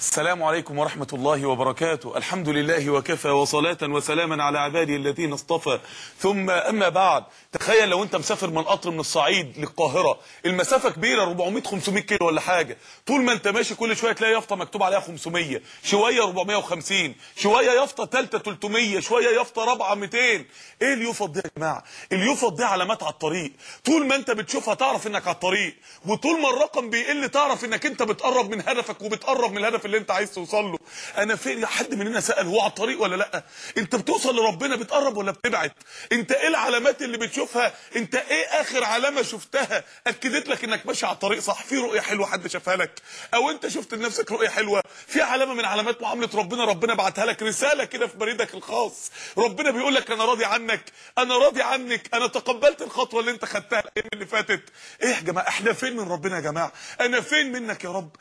السلام عليكم ورحمة الله وبركاته. الحمد لله وكفى وصلاة وسلاما على عباده الذين اصطفى. ثم أما بعد تخيل لو أنت مسافر من قطر من الصعيد للقاهرة. المسافة كبيرة 400 500 كيلو ولا حاجة. طول ما أنت ماشي كل شوية تلاقي يافطة مكتوب عليها 500 شوية 450 شوية يافطة ثالثة 300 شوية يافطة رابعة 200 إيه اليوفط دي يا جماعة؟ اليوفط دي علامات على الطريق. طول ما أنت بتشوفها تعرف إنك على الطريق. وطول ما الرقم بيقل تعرف إنك أنت بتقرب من هدفك وبتقرب من الهدف اللي انت عايز توصل له. أنا فين حد مننا سأل هو على الطريق ولا لأ؟ انت بتوصل لربنا بتقرب ولا بتبعد؟ انت إيه العلامات اللي بتشوفها؟ انت إيه آخر علامة شفتها أكدت لك إنك ماشي على الطريق صح؟ في رؤية حلوة حد شافها لك؟ أو أنت شفت لنفسك رؤية حلوة؟ في علامة من علامات معاملة ربنا ربنا بعتها لك رسالة كده في بريدك الخاص. ربنا بيقول لك أنا راضي عنك أنا راضي عنك أنا تقبلت الخطوة اللي أنت خدتها الأيام اللي فاتت. إيه يا جماعة؟ إحنا فين من ربنا يا جماعة؟ أنا فين منك يا رب؟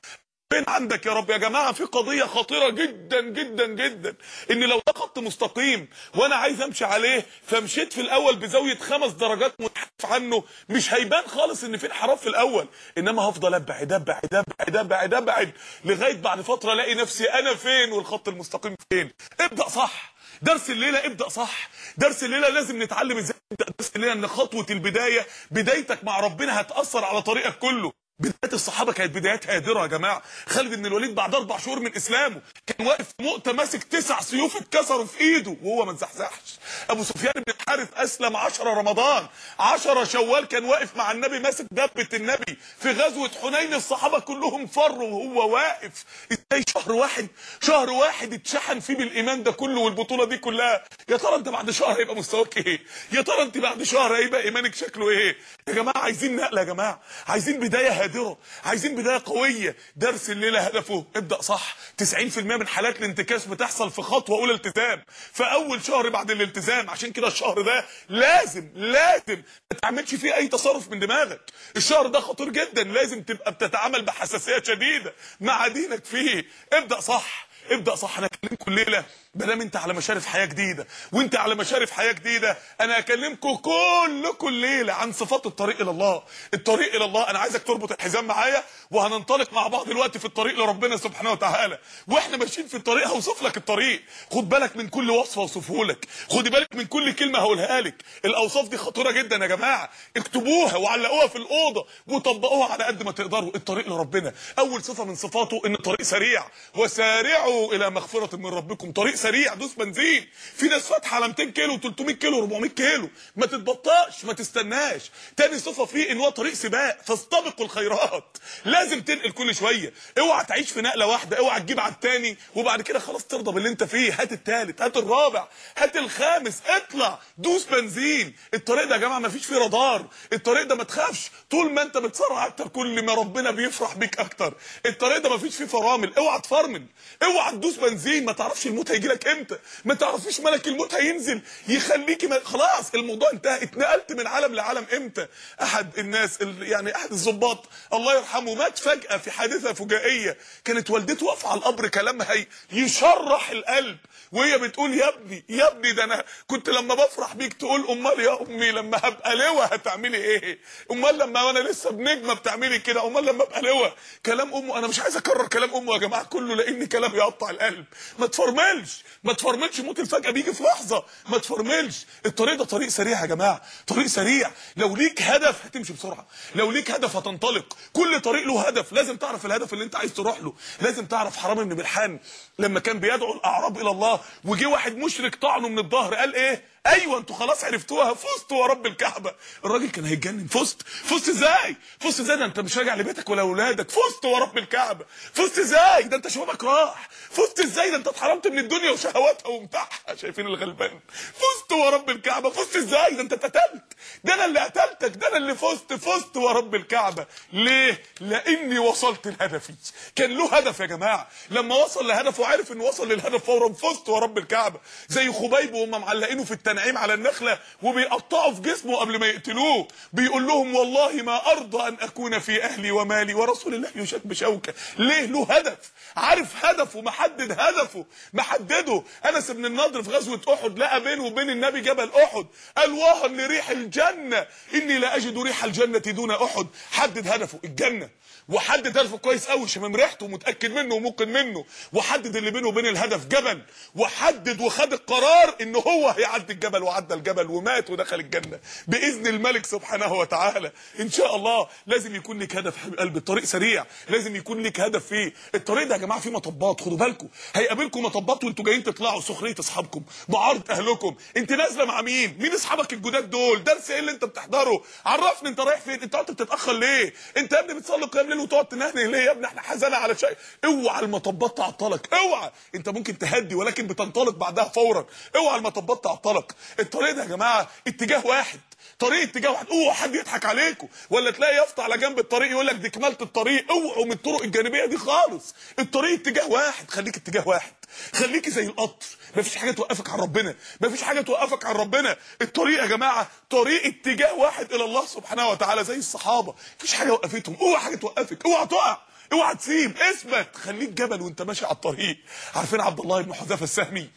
فين عندك يا رب يا جماعة في قضية خطيرة جدا جدا جدا. ان لو ده خط مستقيم وأنا عايز أمشي عليه فمشيت في الأول بزاوية خمس درجات منحرف عنه مش هيبان خالص إن في انحراف في الأول. إنما هفضل أبعد أبعد أبعد أبعد أبعد لغاية بعد فترة ألاقي نفسي أنا فين والخط المستقيم فين. ابدأ صح. درس الليلة ابدأ صح. درس الليلة لازم نتعلم إزاي نبدأ. درس الليلة إن خطوة البداية بدايتك مع ربنا هتأثر على طريقك كله. بدايات الصحابة كانت بدايات هادرة يا جماعة. خالد بن الوليد بعد أربع شهور من إسلامه كان واقف في مؤتة ماسك تسع سيوف اتكسروا في إيده وهو ما اتزحزحش أبو سفيان بن الحارث أسلم 10 رمضان. 10 شوال كان واقف مع النبي ماسك دبة النبي. في غزوة حنين الصحابة كلهم فروا وهو واقف. إزاي شهر واحد؟ شهر واحد اتشحن فيه بالإيمان ده كله والبطولة دي كلها. يا ترى أنت بعد شهر هيبقى مستواك إيه؟ يا ترى أنت بعد شهر هيبقى إيمانك شكله إيه؟ يا جماعة عايزين نقلة يا جماعة. عايزين بداية هادره عايزين بداية قوية. درس الليلة هدفه. ابدأ صح. 90% من حالات الانتكاس بتحصل في خطوة أولى التزام في أول شهر بعد الالتزام. عشان كده الشهر ده لازم لازم ما تعملش فيه أي تصرف من دماغك. الشهر ده خطير جدا. لازم تبقى بتتعامل بحساسية شديدة مع دينك فيه. ابدأ صح. ابدأ صح. أنا اكلمكم الليلة بدام انت على مشارف حياة جديدة وانت على مشارف حياة جديدة أنا اكلمكم كلكم الليلة عن صفات الطريق إلى الله. الطريق إلى الله أنا عايزك تربط الحزام معايا وهننطلق مع بعض دلوقتي في الطريق لربنا سبحانه وتعالى. وإحنا ماشيين في الطريق هوصف لك الطريق. خد بالك من كل وصفة اوصفه لك. خدي بالك من كل كلمة هقولها لك. الأوصاف دي خطيرة جدا يا جماعة. اكتبوها وعلقوها في الأوضة وطبقوها على قد ما تقدروا. الطريق لربنا. أول صفة من صفاته إن الطريق سريع. وسارعوا إلى مغفرة من ربكم. طريق سريع دوس بنزين. في ناس فاتحة على 200 كيلو 300 كيلو 400 كيلو. ما تتبطاش ما تستناش. تاني صفة فيه إن هو طريق سباق. فاستبقوا الخيرات. لازم تنقل كل شوية. اوعى تعيش في نقلة واحدة. اوعى تجيب على الثاني وبعد كده خلاص ترضى باللي انت فيه. هات الثالث هات الرابع هات الخامس. اطلع دوس بنزين. الطريق ده يا جماعة ما فيش فيه رادار. الطريق ده ما تخافش. طول ما انت بتسرع أكتر كل ما ربنا بيفرح بيك أكتر. الطريق ده ما فيش فيه فرامل. اوعى تفرمل. اوعى تدوس بنزين. ما تعرفش الموت هيجي لك إمتى ما تعرفيش ملك الموت هينزل يخليكي ما... خلاص الموضوع انتهى. اتنقلت من عالم لعالم. إمتى؟ أحد الناس ال... يعني أحد الضباط. الله يرحمه مات فجأة في حادثة فجائية. كانت والدته واقفة على القبر كلامها يشرح القلب. وهي بتقول يا ابني يا ابني ده أنا كنت لما بفرح بيك تقول امال يا أمي لما هبقى لواء هتعملي إيه؟ أمال لما وأنا لسه بنجمة بتعملي كده أمال لما أبقى لواء كلام أمه أنا مش عايز أكرر كلام أمه يا جماعة كله لأن كلام يقطع القلب. ما تفرملش. ما تفرملش موت الفجأة بيجي في لحظة. ما تفرملش. الطريق ده طريق سريع يا جماعة. طريق سريع. لو ليك هدف هتمشي بسرعة. لو ليك هدف هتنطلق. كل طريق له هدف. لازم تعرف الهدف اللي انت عايز تروح له. لازم تعرف حرام بن ملحان لما كان بيدعو الأعراب إلى الله وجي واحد مشرك طعنه من الظهر قال إيه؟ أيوه أنتوا خلاص عرفتوها. فزتوا يا رب الكعبة. الراجل كان هيتجنن. فزت. فزت إزاي؟ فزت إزاي؟ ده أنت مش راجع لبيتك ولا اولادك فزت يا رب الكعبة. فزت إزاي؟ ده أنت شبابك راح. فزت إزاي؟ ده أنت اتحرمت من الدنيا وشهواتها ومتاعها شايفين الغلبان. فزت يا رب الكعبة. فزت إزاي؟ ده أنت اتقتلت. ده أنا اللي قتلتك. ده أنا اللي فزت. فزت يا رب الكعبة. ليه؟ لأني وصلت لهدفي. كان له هدف يا جماعة. لما وصل لهدفه وعرف إنه وصل للهدف فورا. فزت يا رب الكعبة. زي خبيب وهم معلقينه في التنانين. نعيم على النخلة وبيقطعوا في جسمه قبل ما يقتلوه. بيقول لهم والله ما أرضى أن أكون في أهلي ومالي ورسول الله يشك بشوكة. ليه؟ له هدف. عارف هدفه محدد هدفه محدده. أنس بن النضر في غزوة أحد لقى بينه وبين النبي جبل أحد. قال واهن لريح الجنة. إني لا أجد ريح الجنة دون أحد. حدد هدفه الجنة. وحدد هدفه كويس قوي شمم ريحته ومتاكد منه وممكن منه. وحدد اللي بينه وبين الهدف جبل. وحدد وخد القرار إن هو هيعدي الجبل وعدى الجبل ومات ودخل الجنة. بإذن الملك سبحانه وتعالى إن شاء الله لازم يكون لك هدف حبيب قلبي الطريق سريع. لازم يكون لك هدف فيه الطريق ده يا جماعة فيه مطبات خدوا بالكم. هيقابلكم مطبات وانتوا جايين تطلعوا سخرية أصحابكم معارضه أهلكم. انت نازلة مع مين؟ مين أصحابك الجداد دول؟ درس إيه اللي انت بتحضره؟ عرفني انت رايح فين؟ انت قعدت بتتأخر ليه؟ انت يا ابني بتصلي قيام ليل وتقعد تنهني ليه يا ابني؟ إحنا حزانه على شيء. اوعى المطبات تعطلك. اوعى. انت ممكن تهدي ولكن بتنطلق بعدها فورا. اوعى المطبات تعطلك. الطريق ده يا جماعة اتجاه واحد. طريق اتجاه واحد. اوعى حد يضحك عليكم. ولا تلاقي يافطة على جنب الطريق يقول لك دي كمالة الطريق. اوعوا من الطرق الجانبية دي خالص. الطريق اتجاه واحد. خليك اتجاه واحد. خليكي زي القطر. مفيش حاجة توقفك عن ربنا. مفيش حاجة توقفك عن ربنا. الطريق يا جماعة طريق اتجاه واحد إلى الله سبحانه وتعالى زي الصحابة. مفيش حاجة وقفتهم. اوعى حاجة توقفك. اوعى تقع. اوعى تسيب. اثبت خليك جبل وانت ماشي على الطريق. عارفين عبد الله بن حذافة السهمي؟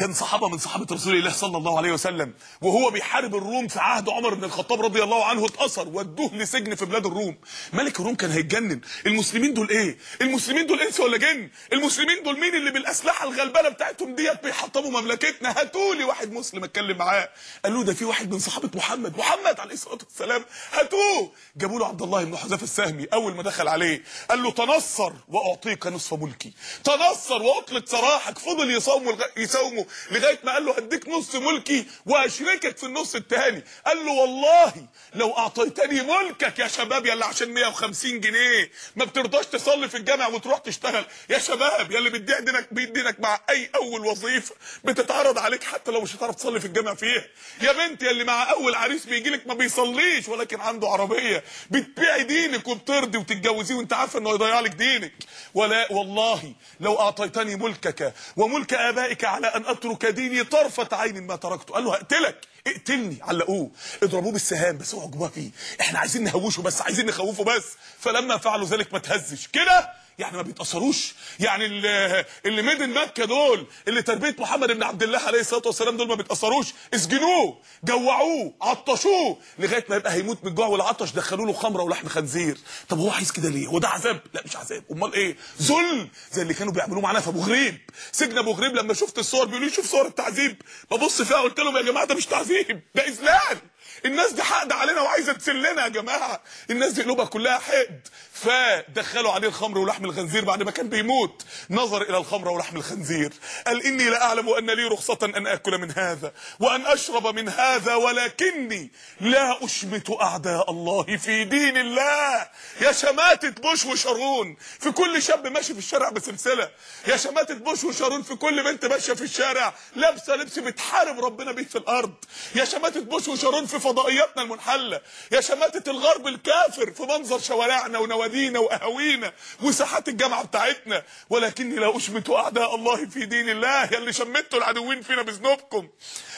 كان صحابة من صحابة رسول الله صلى الله عليه وسلم وهو بيحارب الروم في عهد عمر بن الخطاب رضي الله عنه اتأثر ودوه لسجن في بلاد الروم. ملك الروم كان هيتجنن. المسلمين دول إيه؟ المسلمين دول إنس ولا جن؟ المسلمين دول مين اللي بالأسلحة الغلبانة بتاعتهم ديت؟ بيحطموا مملكتنا. هاتوا لي واحد مسلم أتكلم معاه. قال له ده في واحد من صحابة محمد. محمد عليه الصلاة والسلام. هاتوه! جابوا له عبد الله بن حذافه السهمي أول ما دخل عليه. قال له تنصر وأعطيك نصف ملكي. تنصر وأطلق سراحك. فضل يصوم يصومه. لغاية ما قال له هديك نص ملكي وأشركك في النص الثاني قال له والله لو أعطيتني ملكك يا شباب يلا عشان 150 جنيه. ما بترضاش تصلي في الجامع وتروح تشتغل. يا شباب يا اللي بتبيع دينك بيدينك مع أي أول وظيفة بتتعرض عليك حتى لو مش هتعرف تصلي في الجامع فيها يا بنتي يا اللي مع أول عريس بيجي لك ما بيصليش ولكن عنده عربية. بتبيعي دينك وبترضي وتتجوزيه وانت عارفه إنه هيضيع لك دينك. ولا والله لو أعطيتني ملكك وملك آبائك على أن أترك ديني طرفة عين ما تركته. قال له هقتلك. اقتلني. علقوه. اضربوه بالسهام. بس اوعوا فيه إحنا عايزين نهوشه بس عايزين نخوفه بس. فلما فعلوا ذلك ما تهزش. كده؟ يعني ما بيتأثروش. يعني اللي, مدن مكة دول اللي تربية محمد بن عبد الله عليه الصلاة والسلام دول ما بيتأثروش. اسجنوه جوعوه عطشوه لغاية ما يبقى هيموت من الجوع والعطش. دخلوا له خمرة ولحم خنزير. طب هو عايز كده ليه؟ هو ده عذاب؟ لا مش عذاب. أمال إيه؟ ذل زي اللي كانوا بيعملوه معانا في أبو غريب. سجن أبو غريب لما شفت الصور بيقولوا لي شوف صور التعذيب. ببص فيها قلت لهم يا جماعة ده مش تعذيب ده إذلال. الناس دي حقد علينا وعايزة تسلنا يا جماعة. الناس دي قلوبها كلها حقد. فدخلوا عليه الخمر ولحم الخنزير بعد ما كان بيموت. نظر إلى الخمر ولحم الخنزير. قال إني لاعلم أن لي رخصة أن آكل من هذا وأن أشرب من هذا ولكني لا أشمت أعداء الله في دين الله. يا شماتة بوش وشارون. في كل شاب ماشي في الشارع بسلسلة. يا شماتة بوش وشارون في كل بنت ماشية في الشارع. لابسة لبس بتحارب ربنا بيه في الأرض. يا شماتة بوش وشارون في فضائياتنا المنحلة. يا شماتة الغرب الكافر في منظر شوارعنا ونوادينا وأهاوينا وساحات الجامعة بتاعتنا. ولكني لا اشمت أعداء الله في دين الله يا اللي شمتوا العدوين فينا بذنوبكم.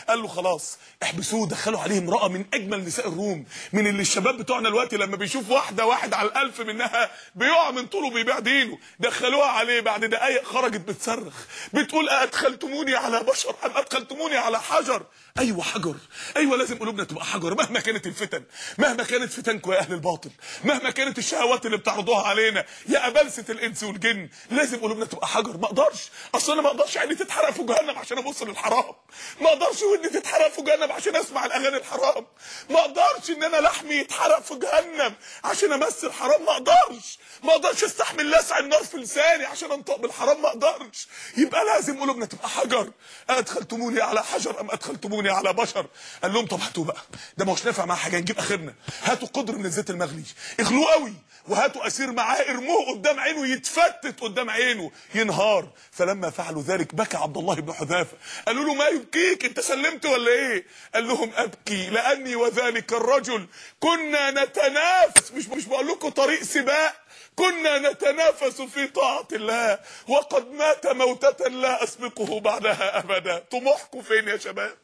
قال له خلاص احبسوه دخلوا عليه امرأة من أجمل نساء الروم من اللي الشباب بتوعنا دلوقتي لما بيشوف واحدة واحد على الألف منها بيقع من طوله بيبيع دينه. دخلوها عليه بعد دقايق خرجت بتصرخ بتقول أدخلتموني على بشر أم أدخلتموني على حجر؟ أيوه حجر. أيوه لازم قلوبنا تبقى حجر. مهما كانت الفتن مهما كانت فتنكم يا أهل الباطل مهما كانت الشهوات اللي بتعرضوها علينا يا أبلسة الإنس والجن لازم قلوبنا تبقى حجر. ما أقدرش. أصل أنا ما أقدرش عيني تتحرق في جهنم عشان أبص للحرام. ما أقدرش ودني تتحرق في جهنم عشان أسمع الأغاني الحرام. ما أقدرش إن أنا لحمي يتحرق في جهنم عشان أمثل حرام. ما أقدرش. ما أقدرش أستحمل لسع النار في لساني عشان أنطق بالحرام. ما أقدرش. يبقى لازم قلوبنا تبقى حجر. أدخلتموني على حجر أم أدخلتموني على بشر. قال لهم طب هاتوا بقى. ده مش نافع مع حاجة نجيب آخرنا. هاتوا قدر من الزيت المغلي. اغلوه قوي وهاتوا اسير معاه ارموه قدام عينه يتفتت قدام عينه. ينهار. فلما فعلوا ذلك بكى عبد الله بن حذافة. قالوا له ما يبكيك انت سلمت ولا إيه؟ قال لهم أبكي لأني وذلك الرجل. كنا نتنافس. مش مش بقول لكم طريق سباق. كنا نتنافس في طاعة الله. وقد مات موتة لا أسبقه بعدها أبدا. طموحكم فين يا شباب؟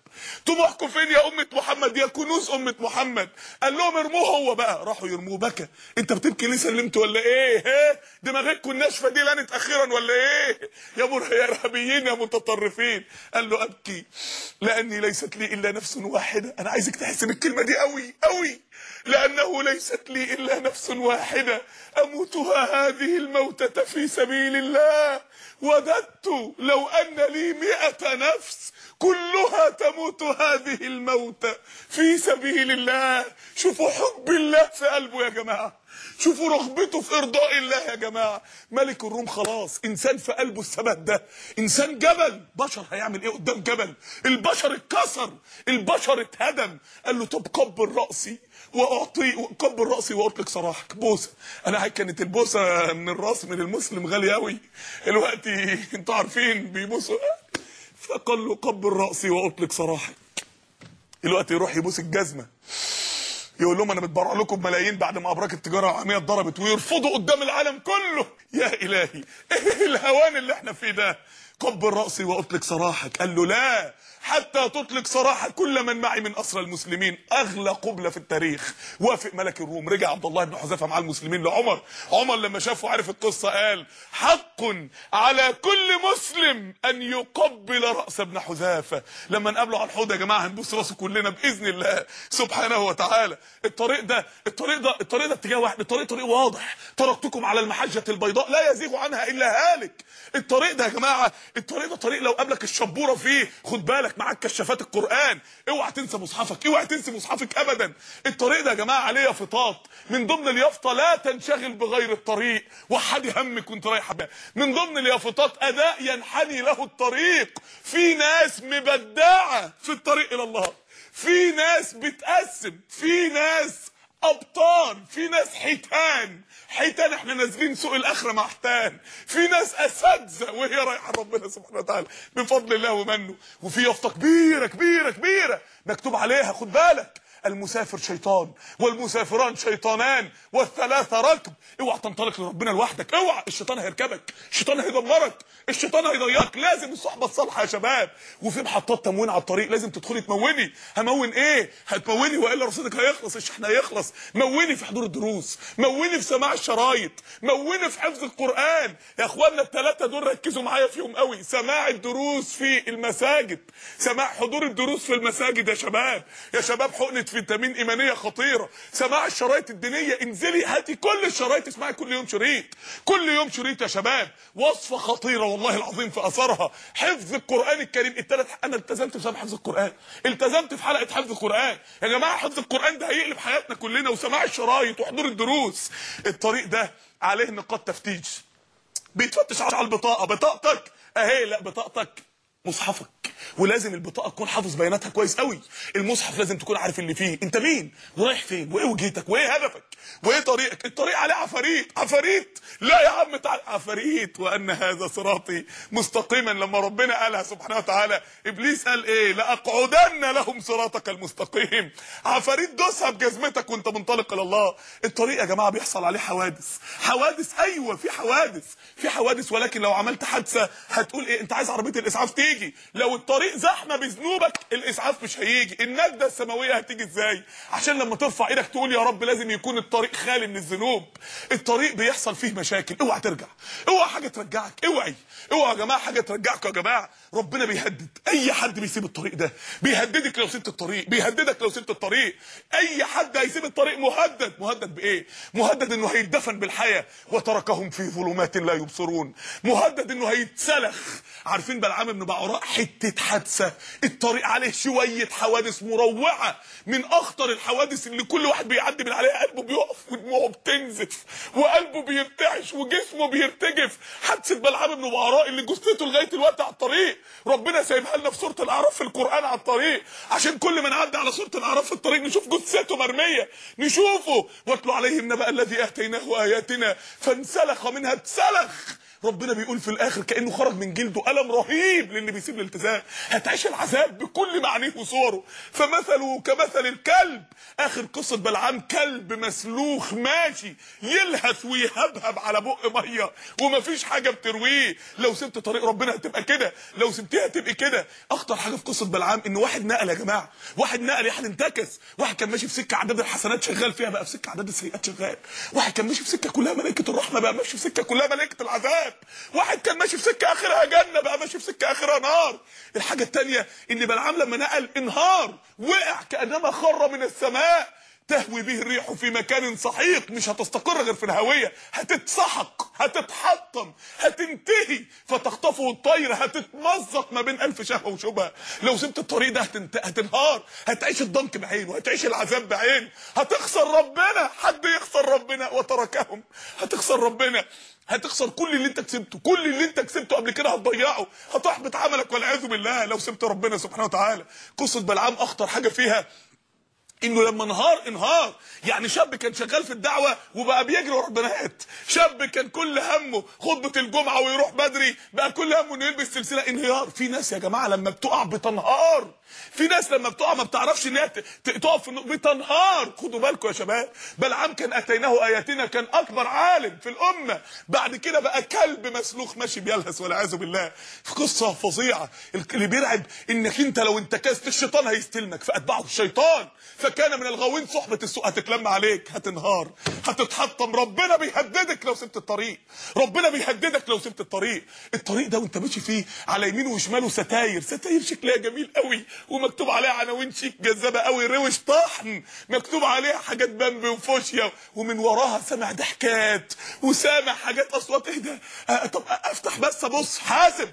طموحكم فين يا أمة محمد؟ يا كنوز أمة محمد. قال لهم ارموه هو بقى. راحوا يرموه. بكى. أنت بتبكي ليه سلمت ولا إيه؟ دماغكم الناشفه دي لانت أخيرا ولا إيه؟ يا مر يا متطرفين. قال له أبكي. لأني ليست لي إلا نفس واحدة. أنا عايزك تحسب الكلمة دي قوي قوي. لأنه ليست لي إلا نفس واحدة. أموتها هذه الموتة في سبيل الله. وددت لو أن لي مئة نفس كلها تموت. هذه الموتة في سبيل الله. شوفوا حب الله في قلبه يا جماعة. شوفوا رغبته في إرضاء الله يا جماعة. ملك الروم خلاص. إنسان في قلبه الثبات ده. إنسان جبل. بشر هيعمل إيه قدام جبل؟ البشر اتكسر. البشر اتهدم. قال له طب قبل رأسي واعطي قبل رأسي واطلق سراحك بوسة. أنا كانت البوسة من الرأس من المسلم غاليه قوي دلوقتي أنتوا عارفين بيبوسوا. فقال له قبل راسي وأطلق سراحك دلوقتي يروح يبوس الجزمة. يقول لهم أنا متبرع لكم ملايين بعد ما ابراج التجارة العالمية اتضربت ويرفضوا قدام العالم كله. يا إلهي إيه الهوان اللي إحنا فيه ده؟ قبل راسي وأطلق سراحك قال له لا حتى تطلق سراح كل من معي من اسرى المسلمين. أغلى قبلة في التاريخ وافق ملك الروم. رجع عبد الله بن حذافه مع المسلمين لعمر. عمر لما شافه عرف القصة قال حق على كل مسلم أن يقبل رأس ابن حذافه لما نقابله على الحوض يا جماعة هنبوس راسه كلنا بإذن الله سبحانه وتعالى. الطريق ده الطريق ده الطريق ده اتجاه واحد. الطريق طريق واضح. تركتكم على المحجة البيضاء لا يزيغ عنها إلا هالك. الطريق ده يا جماعة الطريق ده طريق لو قابلك الشبورة فيه خد بالك معاك كشافات القرآن. اوعى تنسى مصحفك اوعى تنسى مصحفك ابدا. الطريق ده يا جماعة عليه يافطات. من ضمن اليافطة لا تنشغل بغير الطريق. وحدي همك وانت رايح بها. من ضمن اليافطات أداء ينحني له الطريق. في ناس مبدعة في الطريق إلى الله. في ناس بتقسم. في ناس أبطال في ناس حيتان. حيتان إحنا نازلين سوق الأخرة مع حيتان. في ناس أساتذة وهي رايحة ربنا سبحانه وتعالى بفضل الله ومنه. وفي يافطة كبيرة كبيرة كبيرة. مكتوب عليها خد بالك. المسافر شيطان والمسافران شيطانان والثلاثة ركب. اوعى تنطلق لربنا لوحدك اوعى. الشيطان هيركبك الشيطان هيدمرك الشيطان هيضيعك. لازم الصحبة الصالحة يا شباب. وفي محطات تموين على الطريق لازم تدخلي تموني. همون إيه؟ هتموني والا رصيدك هيخلص الشحن هيخلص موني في حضور الدروس موني في سماع الشرايط موني في حفظ القرآن. يا اخوانا الثلاثه دول ركزوا معايا فيهم قوي. سماع الدروس في المساجد سماع حضور الدروس في المساجد يا شباب. يا شباب حقنة فيتامين إيمانية خطيرة. سماع الشرايط الدينية انزلي هاتي كل الشرايط اسمعي كل يوم شريط. كل يوم شريط يا شباب. وصفة خطيرة والله العظيم في اثرها حفظ القرآن الكريم. الثلاث أنا التزمت بسبب حفظ القرآن. التزمت في حلقة حفظ القرآن. يا جماعة حفظ القرآن ده هيقلب حياتنا كلنا. وسماع الشرايط وحضور الدروس. الطريق ده عليه نقاط تفتيش. بيتفتش على البطاقة. بطاقتك. أهي لا بطاقتك. مصحفك. ولازم البطاقة تكون حافظ بياناتها كويس قوي. المصحف لازم تكون عارف اللي فيه. انت مين؟ ورايح فين؟ وإيه وجهتك؟ وإيه هدفك؟ وإيه طريقك؟ الطريق عليه عفاريت. عفاريت! لا يا عم تعال عفاريت! وأن هذا صراطي مستقيما لما ربنا قالها سبحانه وتعالى. إبليس قال إيه؟ لأقعدن لهم صراطك المستقيم. عفاريت دوسها بجزمتك وأنت منطلق إلى الله. الطريق يا جماعة بيحصل عليه حوادث. حوادث أيوه في حوادث. في حوادث ولكن لو عملت حادثة هتقول إيه؟ أنت عايز عربية الإسعاف تيجي؟ لو الطريق زحمة بذنوبك الإسعاف مش هيجي. النجدة السماوية هتيجي إزاي؟ عشان لما ترفع إيدك تقول يا رب لازم يكون الطريق خالي من الذنوب. الطريق بيحصل فيه مشاكل. اوعى ترجع. اوعى حاجة ترجعك. اوعي. اوعى يا جماعة حاجة ترجعكم يا جماعة. ربنا بيهدد. أي حد بيسيب الطريق ده بيهددك لو سبت الطريق. بيهددك لو سبت الطريق. أي حد هيسيب الطريق مهدد. مهدد بإيه؟ مهدد إنه هيدفن بالحياة. وتركهم في ظلمات لا يبصرون. مهدد إنه هيتسلخ. عارفين بلعام بن بعض الوعراء حتة حادثة. الطريق عليه شوية حوادث مروعة. من أخطر الحوادث اللي كل واحد بيعدي من عليها قلبه بيقف ودموعه بتنزف وقلبه بيرتعش وجسمه بيرتجف. حادثة بلعام بن وعراء اللي جثته لغاية دلوقتي على الطريق. ربنا سايبها لنا في سورة الأعراف في القرآن على الطريق. عشان كل ما نعدي على سورة الأعراف في الطريق نشوف جثته مرمية. نشوفه. واتلو عليهم نبأ الذي آتيناه آياتنا فانسلخ منها اتسلخ. ربنا بيقول في الآخر كأنه خرج من جلده ألم رهيب للي بيسيب الالتزام. هتعيش العذاب بكل معانيه وصوره. فمثله كمثل الكلب. آخر قصة بلعام كلب مسلوخ ماشي. يلهث ويهبهب على بق مية. ومفيش حاجة بترويه. لو سبت طريق ربنا هتبقى كده. لو سبتيها هتبقى كده. أخطر حاجة في قصة بلعام إن واحد نقل يا جماعة. واحد نقل يعني انتكس. واحد كان ماشي في سكة عدد الحسنات شغال فيها بقى في سكة عدد السيئات شغال. واحد كان ماشي في سكة كلها ملائكة الرحمة بقى ماشي في سكة كلها ملائكة العذاب. واحد كان ماشي في سكة آخرها جنة بقى ماشي في سكة آخرها نار. الحاجة الثانية إن بلعام لما نقل انهار وقع كأنما خر من السماء. تهوي به الريح في مكان سحيق مش هتستقر غير في الهوية. هتتسحق هتتحطم هتنتهي. فتخطفه الطير هتتمزق ما بين ألف شهوة وشبهه لو سبت الطريق ده. هتنهار. هتعيش الضنك بعينه هتعيش العذاب بعينه هتخسر ربنا حد يخسر ربنا؟ وتركهم. هتخسر ربنا. هتخسر كل اللي انت كسبته كل اللي انت كسبته قبل كده هتضيعه. هتحبط عملك والعياذ بالله. لو سبت ربنا سبحانه وتعالى. قصة بلعام أخطر حاجة فيها انه لما انهار انهار. يعني شاب كان شغال في الدعوة وبقى بيجري ورا البنات. شاب كان كل همه خطبة الجمعة ويروح بدري بقى كل همه إنه يلبس سلسلة انهيار. في ناس يا جماعة لما بتقع بتنهار. في ناس لما بتقع ما بتعرفش إن هي تقف بتنهار. خدوا بالكم يا شباب. بلعام كان أتيناه آياتنا كان أكبر عالم في الأمة. بعد كده بقى كلب مسلوخ ماشي بيلهث والعياذ بالله. في قصة فظيعة. اللي بيرعب إنك أنت لو انتكست الشيطان هيستلمك. فأتبعه الشيطان. فكان من الغاوين صحبة السوء. هتتلم عليك هتنهار هتتحطم. ربنا بيهددك لو سبت الطريق. ربنا بيهددك لو سبت الطريق. الطريق ده وانت ماشي فيه على يمينه وشماله ستاير. ستاير شكلها جميل قوي. ومكتوب عليها عناوين شيك جذابة قوي روش طحن. مكتوب عليها حاجات بامبي وفوشيا. ومن وراها سامع ضحكات وسامع حاجات اصوات إيه ده طب أفتح بس أبص. حاسب.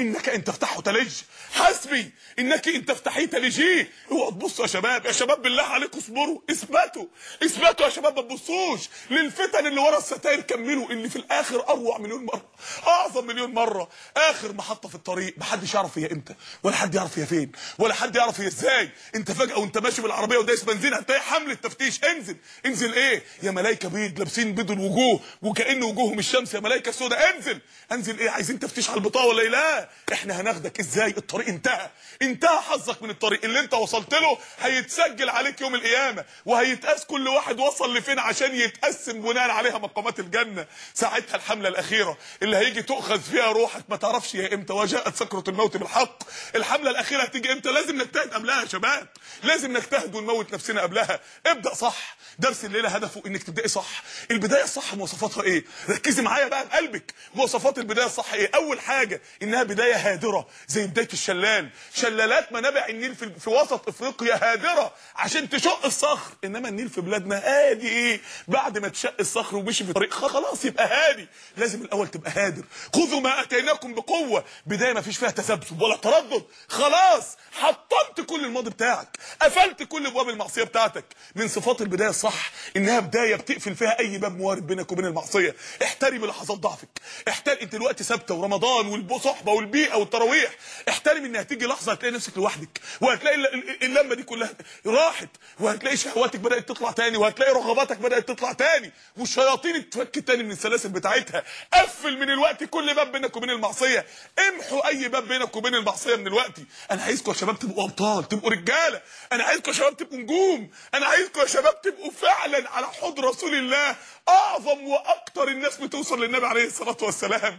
إنك إن تفتحه تلج. حسبي إنك إن تفتحيه تلجيه اوعوا تبصوا يا شباب يا شباب بالله عليكم اصبروا. اثبتوا اثبتوا يا شباب ما تبصوش. للفتن اللي ورا الستاير كملوا اللي في الآخر أروع مليون مرة. أعظم مليون مرة. آخر محطة في الطريق. محدش يعرف هي إمتى ولا حد يعرف هي فين ولا حد يعرف هي إزاي. أنت فجأة وأنت ماشي بالعربية ودايس بنزين هتلاقي حملة تفتيش. انزل. انزل إيه؟ يا ملايكة بيض لابسين بيض الوجوه وكأن وجوههم الشمس يا ملايكة سوداء انزل. انزل إيه؟ عايزين تفتيش على البطاقة ولا لا. إحنا هناخدك إزاي؟ الطريق انتهى. انتهى حظك من الطريق. اللي انت وصلت له هيتسجل عليك يوم القيامة وهيتقاس كل واحد وصل لفين عشان يتقسم بناء عليها مقامات الجنة. ساعتها الحملة الأخيرة اللي هيجي تؤخذ فيها روحك ما تعرفش هي إمتى. وجاءت سكرة الموت بالحق. الحملة الأخيرة هتيجي إمتى؟ لازم نجتهد قبلها يا شباب. لازم نجتهد ونموت نفسنا قبلها. ابدأ صح. درس الليلة هدفه إنك تبدأي صح. البداية الصح مواصفاتها إيه؟ ركزي معايا بقى بقلبك مواصفات البداية الصح إيه؟ أول حاجة إنها بدايه هادرة زي بداية الشلال. شلالات منابع النيل في, في وسط إفريقيا هادرة عشان تشق الصخر. إنما النيل في بلادنا هادي إيه؟ بعد ما تشق الصخر ومشي في طريق خلاص يبقى هادي. لازم الأول تبقى هادر. خذوا ما أتيناكم بقوة. بداية ما فيش فيها تذبذب ولا تردد. خلاص حطمت كل الماضي بتاعك. قفلت كل أبواب المعصية بتاعتك. من صفات البداية الصح إنها بداية بتقفل فيها أي باب موارد بينك وبين المعصية. احترمي لحظات ضعفك. احترم أنت دلوقتي ثابتة ورمضان والصحبه والبيئة والتراويح. احترم ان هتيجي لحظة هتلاقي نفسك لوحدك وهتلاقي اللمة دي كلها راحت وهتلاقي شهواتك بدأت تطلع تاني وهتلاقي رغباتك بدأت تطلع تاني والشياطين اتفك تاني من السلاسل بتاعتها. قفل من الوقت كل باب بينك وبين المعصية. امحوا أي باب بينك وبين المعصية من الوقت. أنا عايزكم يا شباب تبقوا أبطال تبقوا رجالة. أنا عايزكم يا شباب تبقوا نجوم. أنا عايزكم يا شباب تبقوا فعلا على حوض رسول الله. أعظم وأكتر الناس بتوصل للنبي عليه الصلاة والسلام.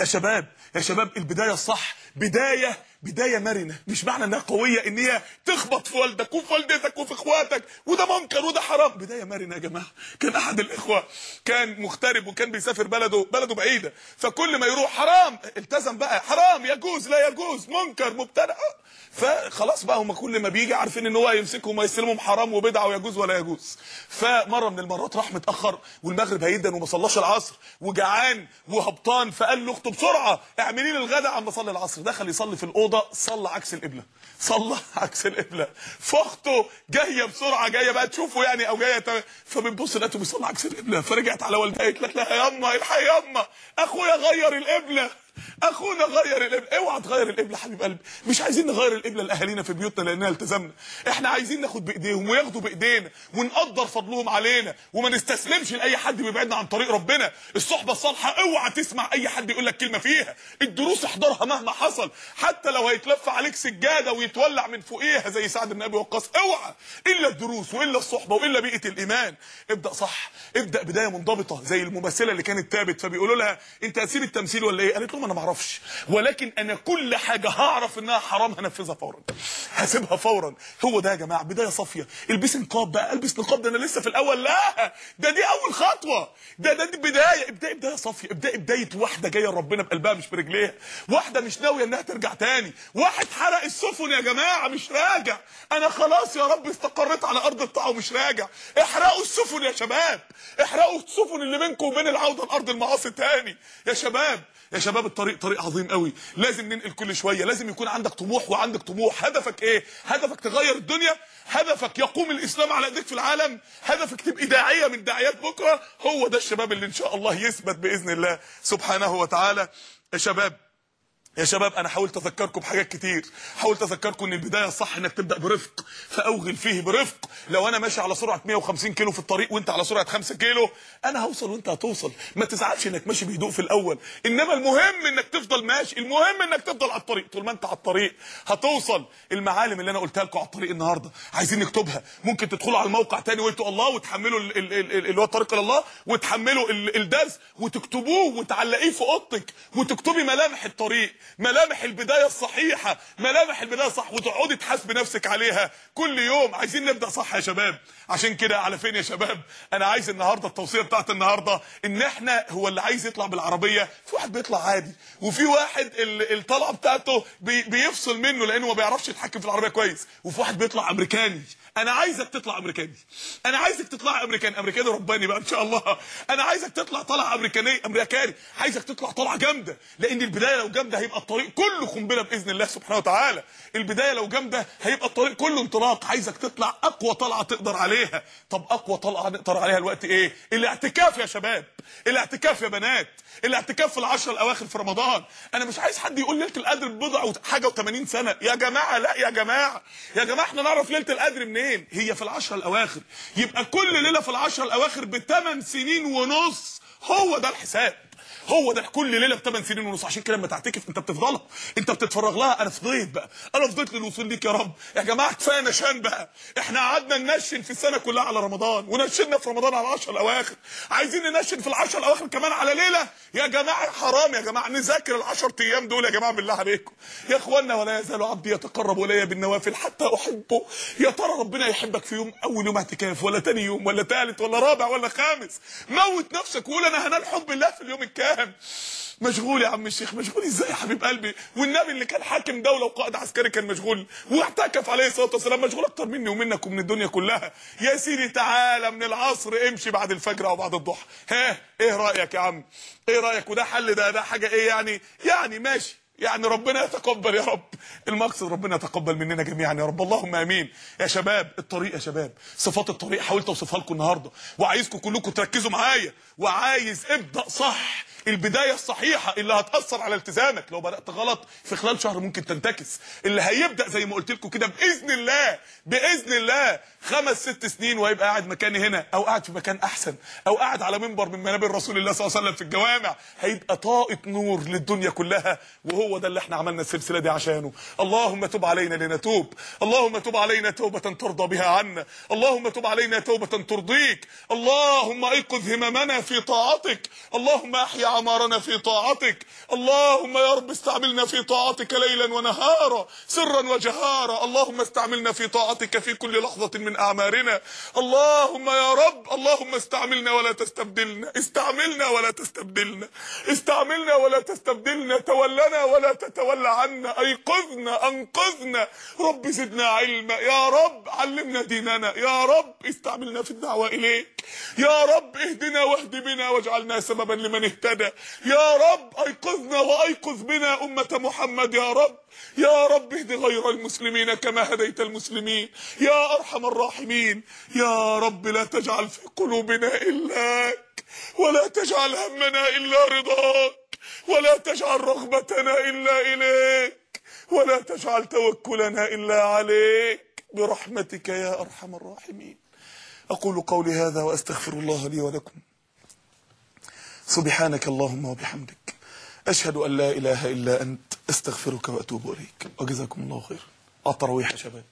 يا شباب يا شباب البداية الصح بداية بداية مرنة. مش معنى إنها قوية إن هي تخبط في والدك وفي والدتك وفي إخواتك وده منكر وده حرام. بداية مرنة يا جماعة. كان أحد الإخوة كان مغترب وكان بيسافر بلده بلده بعيدة. فكل ما يروح حرام. التزم بقى. حرام يجوز لا يجوز. منكر مبتدع. فخلاص بقى هم كل ما بيجي عارفين إن هو هيمسكهم ويسلمهم حرام وبدعه ويجوز ولا يجوز. فمرة من المرات راح متأخر والمغرب هيدن وما صلاش العصر وجعان وهبطان فقال لاخته بسرعة. اعملي لي الغداء عم اصلي العصر. دخل يصلي في الأوضة صلى عكس القبله صلى عكس القبله فأخته جاية بسرعة جاية بقى تشوفه يعني أو جاية. فبنبص لقيته بيصلي عكس القبله فرجعت على والدها قالت لها يا يما الحق يا يما أخويا غير القبله أخونا غير القبله اوعى تغير القبله حبيب قلبي. مش عايزين نغير القبله لأهالينا في بيوتنا لاننا التزمنا. إحنا عايزين ناخد بإيديهم وياخدوا بإيدينا ونقدر فضلهم علينا وما نستسلمش لأي حد بيبعدنا عن طريق ربنا. الصحبة الصالحة اوعى تسمع أي حد يقول لك كلمة فيها. الدروس احضرها مهما حصل. حتى لو هيتلف عليك سجادة ويتولع من فوقيها زي سعد بن أبي وقاص. اوعى. إلا الدروس وإلا الصحبة وإلا بيئة الإيمان. ابدأ صح. ابدأ بداية منضبطة زي الممثلة اللي كانت تابت فبيقولوا لها أنت هتسيب التمثيل ولا إيه؟ قالت لهم أنا ما أعرفش ولكن أنا كل حاجة هعرف إنها حرام هنفذها فورا. هسيبها فورا. هو ده يا جماعة. بداية صافية. البسي نقاب بقى. البس نقاب. ده أنا لسه في الأول. لا. ده دي أول خطوة. ده ده دي بداية. ابداي بدايه صافية. ابداي بدايه واحدة جاية ربنا بقلبها مش برجليها. واحدة مش ناوية إنها ترجع تاني. واحد حرق السفن يا جماعة. مش راجع. أنا خلاص يا رب استقريت على ارض الطاعه ومش راجع. احرقوا السفن يا شباب. احرقوا السفن اللي بينكم وبين العودة لارض المعاصي تاني. يا شباب. يا شباب. الطريق طريق عظيم قوي. لازم ننقل كل شوية. لازم يكون عندك طموح وعندك طموح. هدفك إيه؟ هدفك تغير الدنيا. هدفك يقوم الإسلام على إيديك في العالم. هدفك تبقى داعيه من داعيات بكرة. هو ده الشباب اللي إن شاء الله يثبت بإذن الله سبحانه وتعالى. شباب يا شباب أنا حاولت أذكركم بحاجات كتير. حاولت أذكركم إن البداية الصح إنك تبدأ برفق فأوغل فيه برفق. لو أنا ماشي على سرعة 150 كيلو في الطريق وأنت على سرعة 5 كيلو أنا هوصل وأنت هتوصل. ما تزعلش إنك ماشي بهدوء في الأول. إنما المهم إنك تفضل ماشي. المهم إنك تفضل على الطريق. طول ما أنت على الطريق هتوصل. المعالم اللي أنا قلتها لكم على الطريق النهارده عايزين نكتبها. ممكن تدخلوا على الموقع تاني وانتوا الله وتحملوا ال- ال- ال- اللي هو الطريق إلى الله وتحملوا ال- الدرس وتكتبوه وتعلقيه في أوضتك وتكتبي ملامح الطريق. ملامح البداية الصحيحة. ملامح البداية الصح وتقعدي تحاسبي نفسك عليها كل يوم. عايزين نبدأ صح يا شباب. عشان كده على فين يا شباب؟ أنا عايز النهارده التوصية بتاعت النهارده إن إحنا هو اللي عايز يطلع بالعربية. في واحد بيطلع عادي. وفي واحد ال- الطلعة بتاعته بي بيفصل منه لأنه ما بيعرفش يتحكم في العربية كويس. وفي واحد بيطلع أمريكاني. أنا عايزك تطلع أمريكاني. أنا عايزك تطلع أمريكاني. أمريكاني رباني بقى إن شاء الله. أنا عايزك تطلع طلعة امريكانيه أمريكاني. عايزك تطلع طلعة جامدة. لأن البداية لو جامدة هيبقى الطريق كله قنبلة بإذن الله سبحانه وتعالى. البداية لو جامدة هيبقى الطريق كله انطلاق. عايزك تطلع أقوى طلعة تقدر عليها. طب أقوى طلعة نقدر عليها الوقت إيه؟ الاعتكاف يا شباب. الاعتكاف يا بنات. الاعتكاف في العشر الأواخر في رمضان. أنا مش عايز حد يقول ليلة القدر ببضع حاجة و80 سنة. يا جماعة لا يا جماعة. يا جماعة إحنا نعرف ليلة القدر منين؟ هي في العشر الأواخر. يبقى كل ليلة في العشر الأواخر بثمان سنين ونص هو ده الحساب. هو ده كل ليلة بثمان سنين ونص. عشان كده لما تعتكف انت بتفضلها انت بتتفرغ لها. أنا فضيت بقى. أنا فضيت للوصول ليك يا رب. يا جماعة كفاية نشان بقى. إحنا قعدنا ننشن في السنة كلها على رمضان. ونشنا في رمضان على العشر الأواخر. عايزين ننشن في العشر الأواخر كمان على ليلة. يا جماعة حرام يا جماعة. نذاكر العشر أيام دول يا جماعة بالله عليكم. يا اخوانا ولا يزال عبدي يتقرب إلي بالنوافل حتى أحبه. يا ترى ربنا يحبك في يوم أول يوم اعتكاف ولا تاني يوم ولا تالت ولا رابع ولا خامس؟ موت نفسك. وقول أنا هنال حب الله في اليوم الكام مشغول يا عم الشيخ مشغول إزاي يا حبيب قلبي؟ والنبي اللي كان حاكم دولة وقائد عسكري كان مشغول واعتكف عليه الصلاة والسلام مشغول أكتر مني ومنك ومن الدنيا كلها. يا سيدي تعالى من العصر امشي بعد الفجر أو بعد الضحى. ها إيه رأيك يا عم؟ إيه رأيك؟ وده حل ده ده حاجة إيه يعني؟ يعني ماشي. يعني ربنا يتقبل يا رب. المقصد ربنا يتقبل مننا جميعا يا رب. اللهم آمين. يا شباب الطريق يا شباب. صفات الطريق حاولت أوصفها لكم النهارده. وعايزكم كلكم تركزوا معايا. وعايز ابدأ صح. البداية الصحيحة اللي هتأثر على التزامك. لو بدأت غلط في خلال شهر ممكن تنتكس. اللي هيبدأ زي ما قلت لكم كده بإذن الله بإذن الله خمس ست سنين وهيبقى قاعد مكاني هنا أو قاعد في مكان أحسن أو قاعد على منبر من منابر رسول الله صلى الله عليه وسلم في الجوامع هيبقى طاقه نور للدنيا كلها وهو ده اللي إحنا عملنا السلسلة دي عشانه. اللهم تب علينا لنتوب اللهم تب علينا توبة ترضى بها عنا اللهم تب علينا توبة ترضيك اللهم أيقظ هممنا في طاعتك اللهم أحيا أعمارنا في طاعتك اللهم يا رب استعملنا في طاعتك ليلا ونهارا سرا وجهارا اللهم استعملنا في طاعتك في كل لحظة من أعمارنا. اللهم يا رب اللهم استعملنا ولا تستبدلنا. استعملنا ولا تستبدلنا. استعملنا ولا تستبدلنا. تولنا ولا تتولى عنا. أيقظنا أنقذنا. رب زدنا علما. يا رب علمنا ديننا. يا رب استعملنا في الدعوة إليك. يا رب اهدنا واهد بنا واجعلنا سببا لمن اهتدى. يا رب أيقظنا وأيقظ بنا أمة محمد يا رب. يا رب اهد غير المسلمين كما هديت المسلمين. يا أرحم الراحمين. يا رب لا تجعل في قلوبنا إلاك ولا تجعل همنا إلا رضاك. ولا تجعل رغبتنا إلا إليك. ولا تجعل توكلنا إلا عليك. برحمتك يا أرحم الراحمين. أقول قولي هذا وأستغفر الله لي ولكم. سبحانك اللهم وبحمدك. أشهد أن لا إله إلا أنت. أستغفرك وأتوب إليك. وجزاكم الله خير التراويح يا شباب